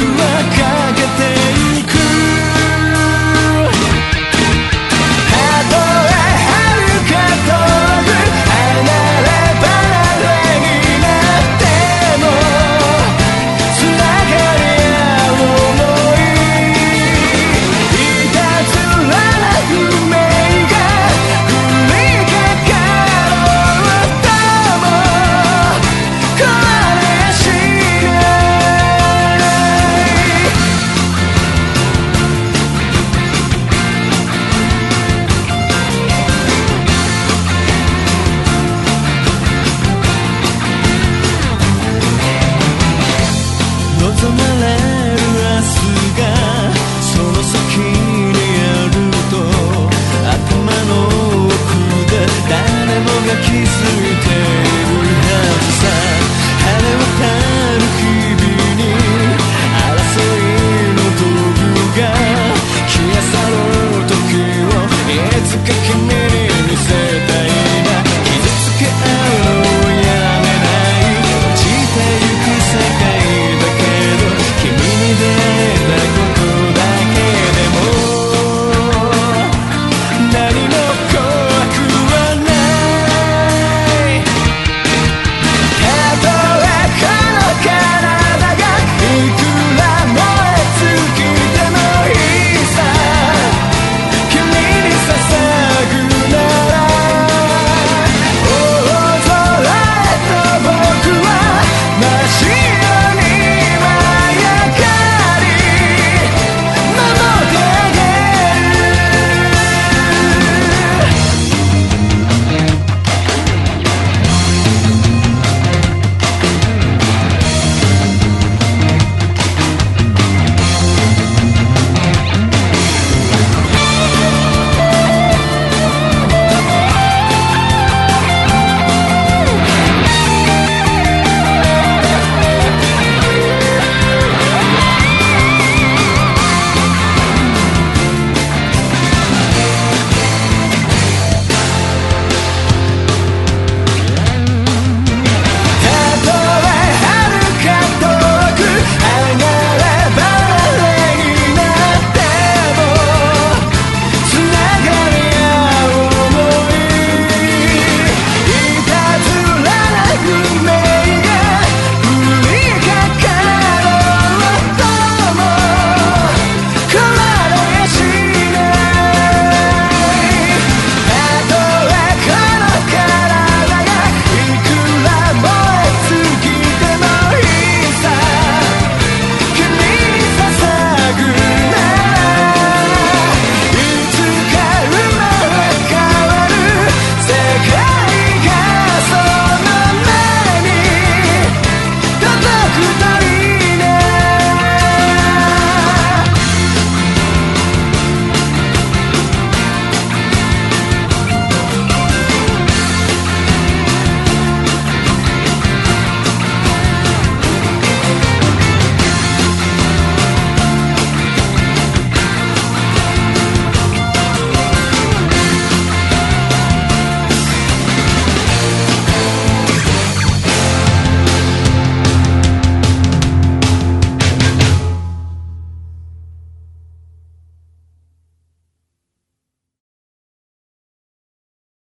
Cool.